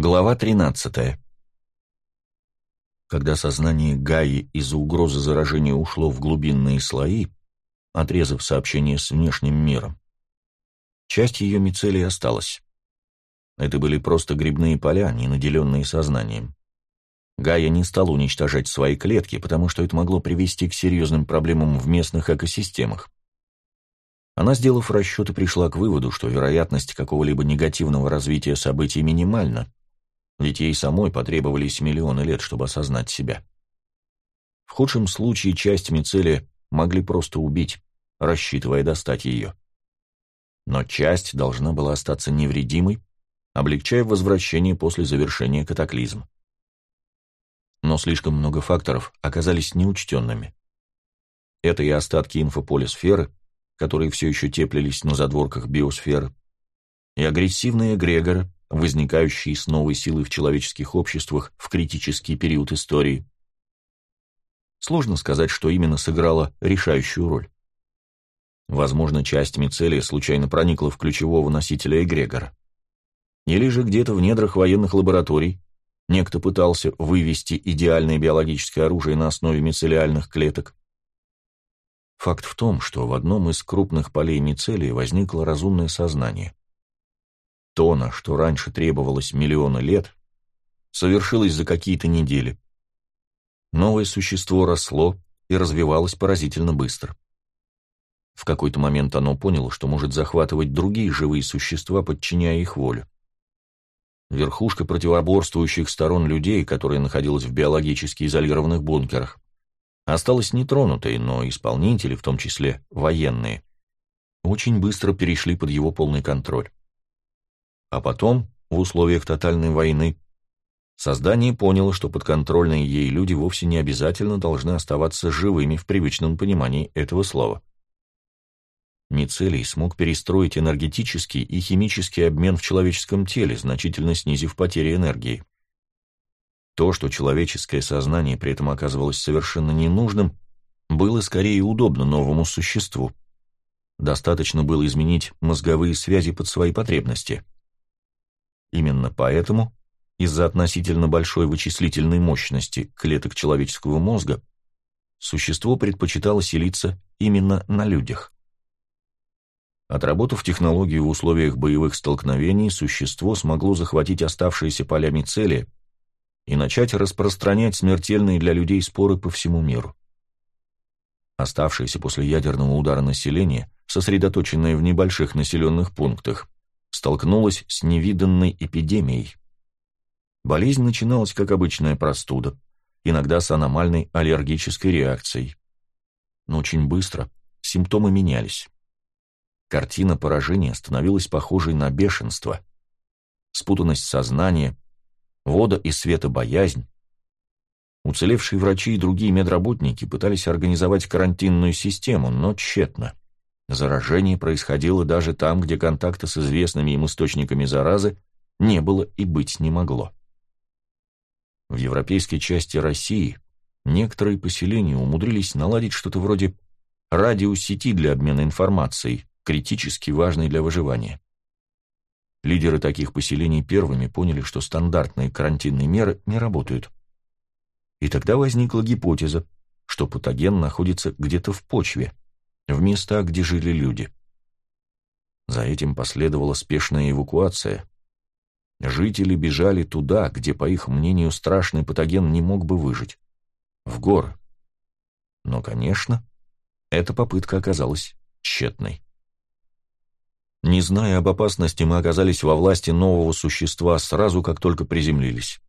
Глава 13. Когда сознание Гаи из-за угрозы заражения ушло в глубинные слои, отрезав сообщение с внешним миром, часть ее мицелий осталась. Это были просто грибные поля, не наделенные сознанием. Гая не стала уничтожать свои клетки, потому что это могло привести к серьезным проблемам в местных экосистемах. Она, сделав расчеты, пришла к выводу, что вероятность какого-либо негативного развития событий минимальна, ведь ей самой потребовались миллионы лет, чтобы осознать себя. В худшем случае часть мицелия могли просто убить, рассчитывая достать ее. Но часть должна была остаться невредимой, облегчая возвращение после завершения катаклизма. Но слишком много факторов оказались неучтенными. Это и остатки инфополисферы, которые все еще теплились на задворках биосферы, и агрессивные эгрегоры, возникающие с новой силой в человеческих обществах в критический период истории. Сложно сказать, что именно сыграло решающую роль. Возможно, часть мицелия случайно проникла в ключевого носителя эгрегора. Или же где-то в недрах военных лабораторий некто пытался вывести идеальное биологическое оружие на основе мицелиальных клеток. Факт в том, что в одном из крупных полей мицелия возникло разумное сознание. То, что раньше требовалось миллионы лет, совершилось за какие-то недели. Новое существо росло и развивалось поразительно быстро. В какой-то момент оно поняло, что может захватывать другие живые существа, подчиняя их волю. Верхушка противоборствующих сторон людей, которая находилась в биологически изолированных бункерах, осталась нетронутой, но исполнители, в том числе военные, очень быстро перешли под его полный контроль. А потом, в условиях тотальной войны, создание поняло, что подконтрольные ей люди вовсе не обязательно должны оставаться живыми в привычном понимании этого слова. Мицелий смог перестроить энергетический и химический обмен в человеческом теле, значительно снизив потери энергии. То, что человеческое сознание при этом оказывалось совершенно ненужным, было скорее удобно новому существу. Достаточно было изменить мозговые связи под свои потребности – Именно поэтому, из-за относительно большой вычислительной мощности клеток человеческого мозга, существо предпочитало селиться именно на людях. Отработав технологию в условиях боевых столкновений, существо смогло захватить оставшиеся полями цели и начать распространять смертельные для людей споры по всему миру. Оставшееся после ядерного удара население, сосредоточенное в небольших населенных пунктах, столкнулась с невиданной эпидемией. Болезнь начиналась как обычная простуда, иногда с аномальной аллергической реакцией. Но очень быстро симптомы менялись. Картина поражения становилась похожей на бешенство. Спутанность сознания, вода и света боязнь. Уцелевшие врачи и другие медработники пытались организовать карантинную систему, но тщетно. Заражение происходило даже там, где контакта с известными им источниками заразы не было и быть не могло. В европейской части России некоторые поселения умудрились наладить что-то вроде радиосети для обмена информацией, критически важной для выживания. Лидеры таких поселений первыми поняли, что стандартные карантинные меры не работают. И тогда возникла гипотеза, что патоген находится где-то в почве – в места, где жили люди. За этим последовала спешная эвакуация. Жители бежали туда, где, по их мнению, страшный патоген не мог бы выжить. В горы. Но, конечно, эта попытка оказалась тщетной. Не зная об опасности, мы оказались во власти нового существа сразу, как только приземлились.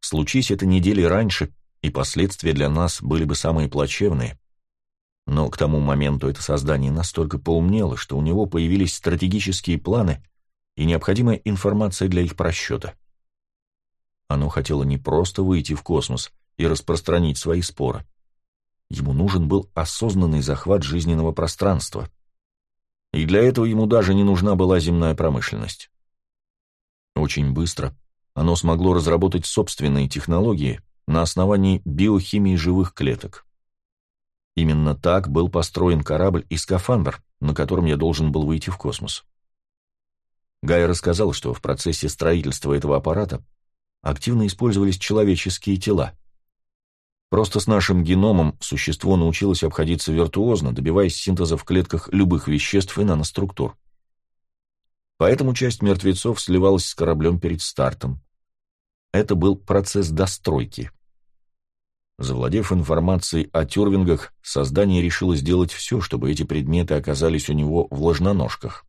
Случись это недели раньше, и последствия для нас были бы самые плачевные. Но к тому моменту это создание настолько поумнело, что у него появились стратегические планы и необходимая информация для их просчета. Оно хотело не просто выйти в космос и распространить свои споры. Ему нужен был осознанный захват жизненного пространства. И для этого ему даже не нужна была земная промышленность. Очень быстро оно смогло разработать собственные технологии на основании биохимии живых клеток. Именно так был построен корабль и скафандр, на котором я должен был выйти в космос. Гая рассказал, что в процессе строительства этого аппарата активно использовались человеческие тела. Просто с нашим геномом существо научилось обходиться виртуозно, добиваясь синтеза в клетках любых веществ и наноструктур. Поэтому часть мертвецов сливалась с кораблем перед стартом. Это был процесс достройки. Завладев информацией о тюрвингах, создание решило сделать все, чтобы эти предметы оказались у него в ложноножках.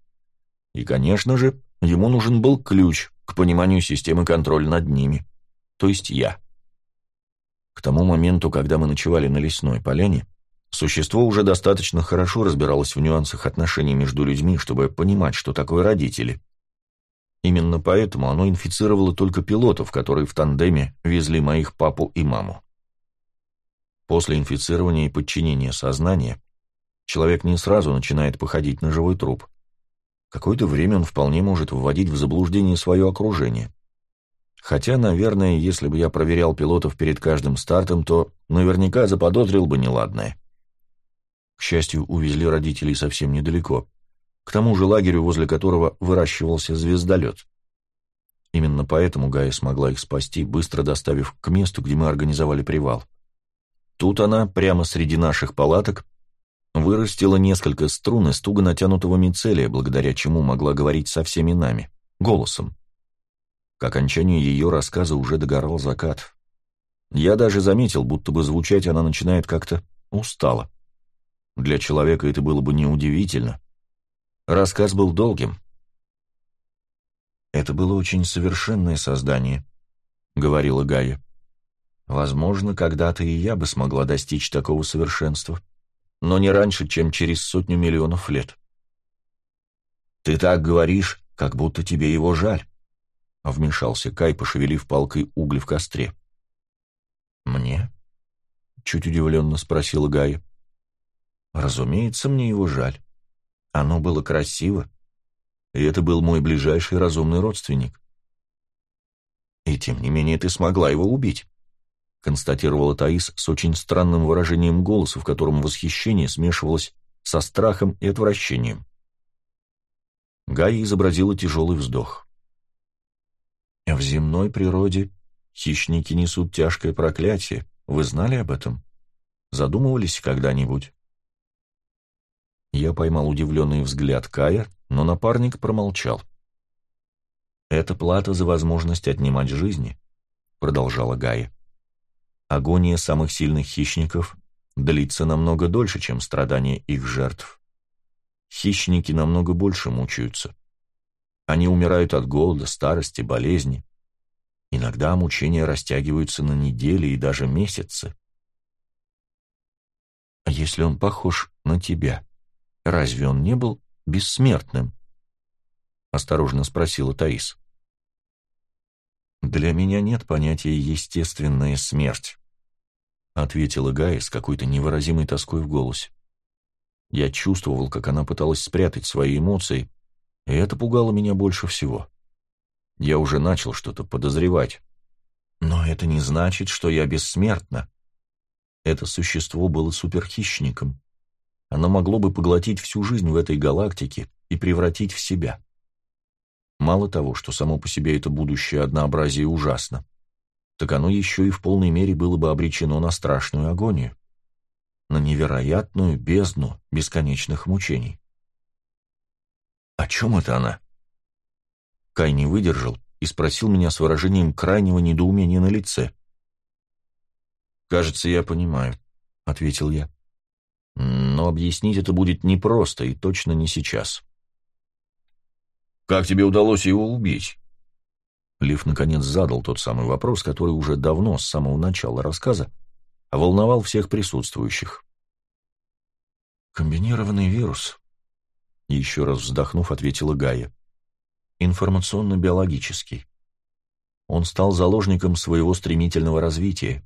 И, конечно же, ему нужен был ключ к пониманию системы контроля над ними, то есть я. К тому моменту, когда мы ночевали на лесной поляне, существо уже достаточно хорошо разбиралось в нюансах отношений между людьми, чтобы понимать, что такое родители. Именно поэтому оно инфицировало только пилотов, которые в тандеме везли моих папу и маму. После инфицирования и подчинения сознания человек не сразу начинает походить на живой труп. Какое-то время он вполне может вводить в заблуждение свое окружение. Хотя, наверное, если бы я проверял пилотов перед каждым стартом, то наверняка заподозрил бы неладное. К счастью, увезли родителей совсем недалеко, к тому же лагерю, возле которого выращивался звездолет. Именно поэтому Гая смогла их спасти, быстро доставив к месту, где мы организовали привал. Тут она, прямо среди наших палаток, вырастила несколько струн из туго натянутого мицелия, благодаря чему могла говорить со всеми нами, голосом. К окончанию ее рассказа уже догорал закат. Я даже заметил, будто бы звучать она начинает как-то устало. Для человека это было бы неудивительно. Рассказ был долгим. «Это было очень совершенное создание», — говорила Гая. «Возможно, когда-то и я бы смогла достичь такого совершенства, но не раньше, чем через сотню миллионов лет». «Ты так говоришь, как будто тебе его жаль», — вмешался Кай, пошевелив палкой уголь в костре. «Мне?» — чуть удивленно спросила Гая. «Разумеется, мне его жаль. Оно было красиво, и это был мой ближайший разумный родственник». «И тем не менее ты смогла его убить», — констатировала Таис с очень странным выражением голоса, в котором восхищение смешивалось со страхом и отвращением. Гая изобразила тяжелый вздох. В земной природе хищники несут тяжкое проклятие. Вы знали об этом? Задумывались когда-нибудь? Я поймал удивленный взгляд Кая, но напарник промолчал. «Это плата за возможность отнимать жизни», — продолжала Гая. «Агония самых сильных хищников длится намного дольше, чем страдания их жертв. Хищники намного больше мучаются. Они умирают от голода, старости, болезни. Иногда мучения растягиваются на недели и даже месяцы. А если он похож на тебя, разве он не был бессмертным? Осторожно спросила Таис. Для меня нет понятия «естественная смерть», ответила Гая с какой-то невыразимой тоской в голосе. Я чувствовал, как она пыталась спрятать свои эмоции, и это пугало меня больше всего. Я уже начал что-то подозревать. Но это не значит, что я бессмертна. Это существо было суперхищником. Оно могло бы поглотить всю жизнь в этой галактике и превратить в себя. Мало того, что само по себе это будущее однообразие ужасно, так оно еще и в полной мере было бы обречено на страшную агонию, на невероятную бездну бесконечных мучений. «О чем это она?» Кай не выдержал и спросил меня с выражением крайнего недоумения на лице. «Кажется, я понимаю», — ответил я. «Но объяснить это будет непросто и точно не сейчас». «Как тебе удалось его убить?» Лив наконец задал тот самый вопрос, который уже давно, с самого начала рассказа, волновал всех присутствующих. «Комбинированный вирус», еще раз вздохнув, ответила Гая. Информационно-биологический. Он стал заложником своего стремительного развития.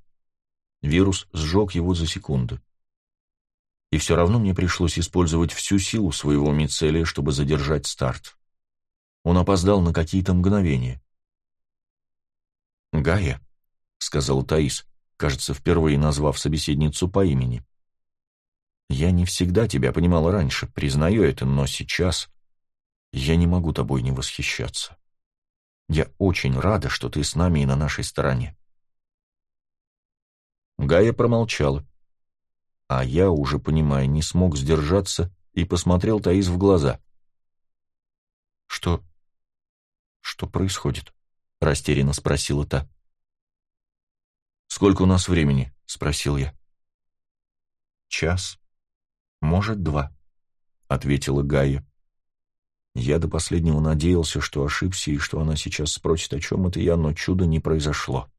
Вирус сжег его за секунду. И все равно мне пришлось использовать всю силу своего мицелия, чтобы задержать старт. Он опоздал на какие-то мгновения. «Гая», — сказал Таис, кажется, впервые назвав собеседницу по имени, я не всегда тебя понимала раньше, признаю это, но сейчас... Я не могу тобой не восхищаться. Я очень рада, что ты с нами и на нашей стороне. Гая промолчала. А я, уже понимая, не смог сдержаться и посмотрел Таис в глаза. «Что... что происходит?» — растерянно спросила та. «Сколько у нас времени?» — спросил я. «Час. Может, два», — ответила Гая. Я до последнего надеялся, что ошибся и что она сейчас спросит, о чем это я, но чудо не произошло.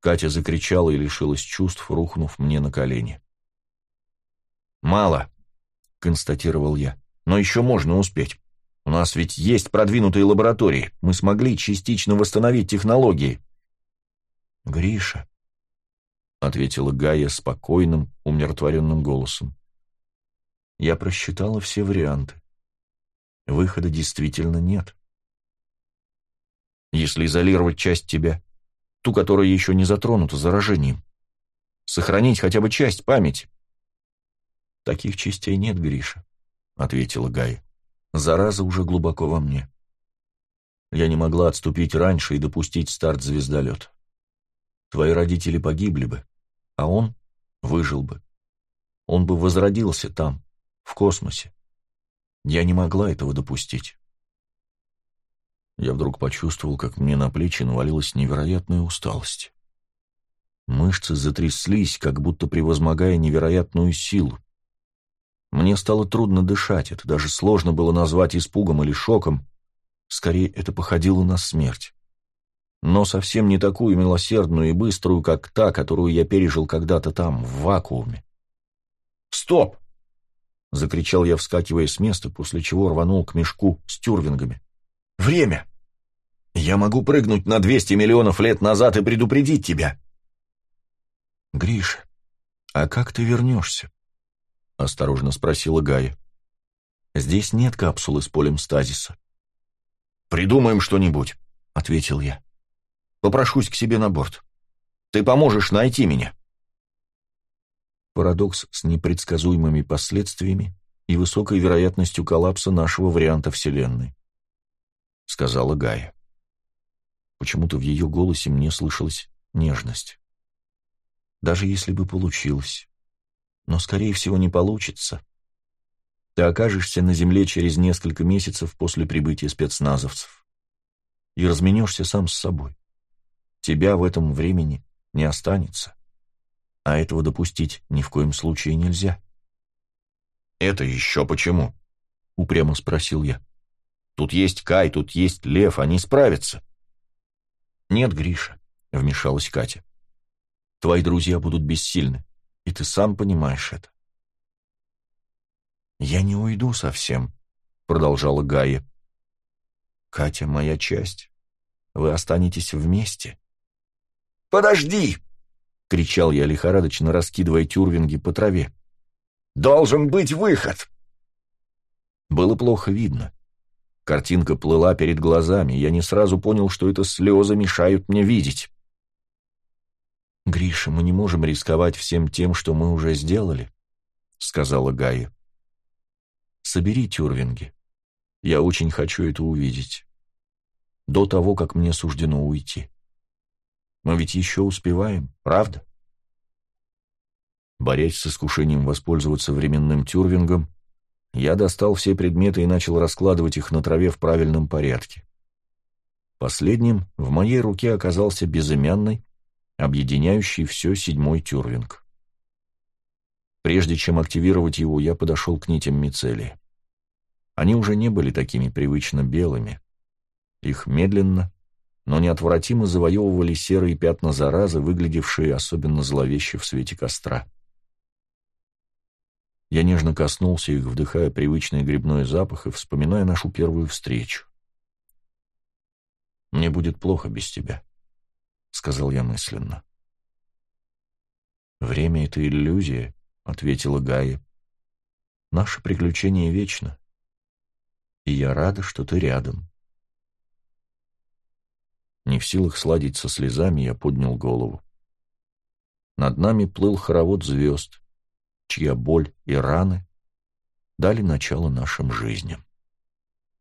Катя закричала и лишилась чувств, рухнув мне на колени. «Мало», — констатировал я, — «но еще можно успеть. Нас ведь есть продвинутые лаборатории. Мы смогли частично восстановить технологии». «Гриша», — ответила Гая спокойным, умиротворенным голосом. «Я просчитала все варианты. Выхода действительно нет. Если изолировать часть тебя, ту, которая еще не затронута заражением. Сохранить хотя бы часть памяти. «Таких частей нет, Гриша», — ответила Гая. «Зараза уже глубоко во мне. Я не могла отступить раньше и допустить старт звездолета. Твои родители погибли бы, а он выжил бы. Он бы возродился там, в космосе. Я не могла этого допустить. Я вдруг почувствовал, как мне на плечи навалилась невероятная усталость. Мышцы затряслись, как будто превозмогая невероятную силу. Мне стало трудно дышать, это даже сложно было назвать испугом или шоком. Скорее, это походило на смерть. Но совсем не такую милосердную и быструю, как та, которую я пережил когда-то там, в вакууме. «Стоп!» — закричал я, вскакивая с места, после чего рванул к мешку с тюрвингами. Время! Я могу прыгнуть на 200 миллионов лет назад и предупредить тебя. Гриша, а как ты вернешься? Осторожно спросила Гая. Здесь нет капсулы с полем стазиса. Придумаем что-нибудь, ответил я. Попрошусь к себе на борт. Ты поможешь найти меня. Парадокс с непредсказуемыми последствиями и высокой вероятностью коллапса нашего варианта Вселенной. — сказала Гая. Почему-то в ее голосе мне слышалась нежность. Даже если бы получилось. Но, скорее всего, не получится. Ты окажешься на земле через несколько месяцев после прибытия спецназовцев. И разменешься сам с собой. Тебя в этом времени не останется. А этого допустить ни в коем случае нельзя. «Это еще почему?» — упрямо спросил я. Тут есть Кай, тут есть Лев, они справятся. Нет, Гриша, вмешалась Катя. Твои друзья будут бессильны, и ты сам понимаешь это. Я не уйду совсем, продолжала Гая. Катя моя часть. Вы останетесь вместе. Подожди! кричал я лихорадочно, раскидывая тюрвинги по траве. Должен быть выход. Было плохо видно. Картинка плыла перед глазами, я не сразу понял, что это слезы мешают мне видеть. «Гриша, мы не можем рисковать всем тем, что мы уже сделали», — сказала Гая. «Собери тюрвинги. Я очень хочу это увидеть. До того, как мне суждено уйти. Мы ведь еще успеваем, правда?» Борясь с искушением воспользоваться временным тюрвингом, я достал все предметы и начал раскладывать их на траве в правильном порядке. Последним в моей руке оказался безымянный, объединяющий все седьмой тюрвинг. Прежде чем активировать его, я подошел к нитям мицелия. Они уже не были такими привычно белыми. Их медленно, но неотвратимо завоевывали серые пятна заразы, выглядевшие особенно зловеще в свете костра. Я нежно коснулся их, вдыхая привычный грибной запах и вспоминая нашу первую встречу. «Мне будет плохо без тебя», — сказал я мысленно. «Время — это иллюзия», — ответила Гая. «Наше приключение вечно, и я рада, что ты рядом». Не в силах сладить со слезами, я поднял голову. Над нами плыл хоровод звезд, чья боль и раны дали начало нашим жизням.